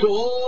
تو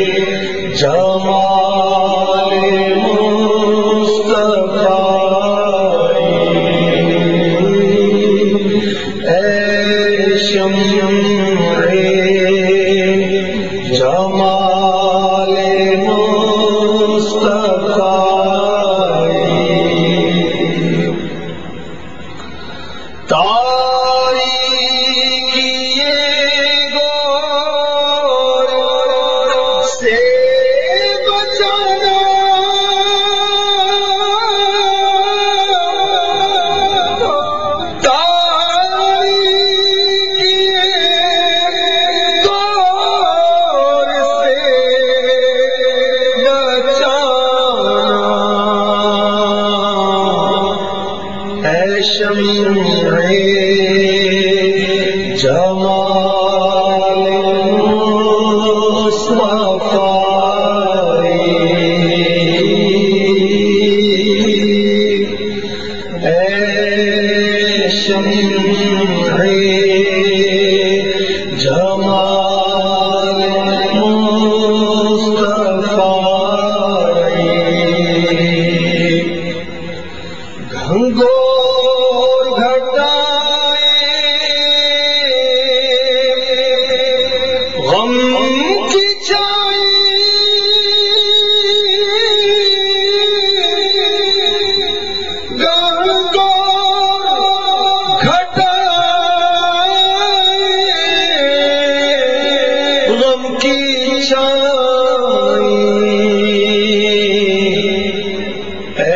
شمی ہے۔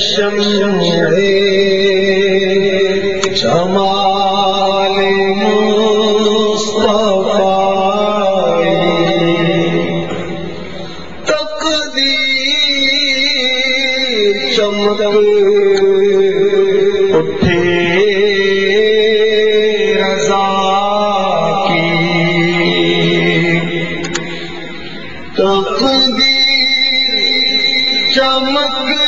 شمع جمال مصطفی۔ تقدیر چمک اٹھے رضا کی۔ چمک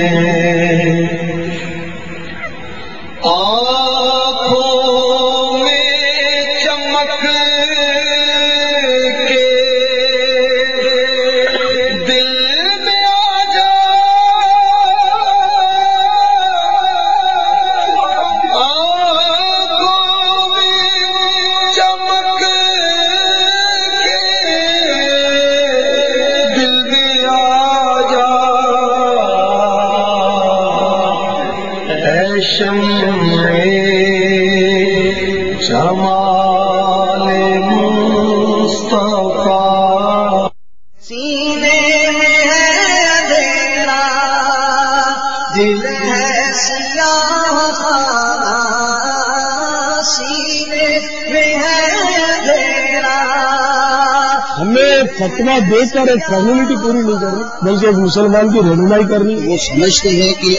دل ہے ہمیں فتوا دے کر ایک کمیونٹی پوری نہیں کرنی بلکہ ایک مسلمان کی رہنمائی کرنی۔ وہ سمجھتے ہیں کہ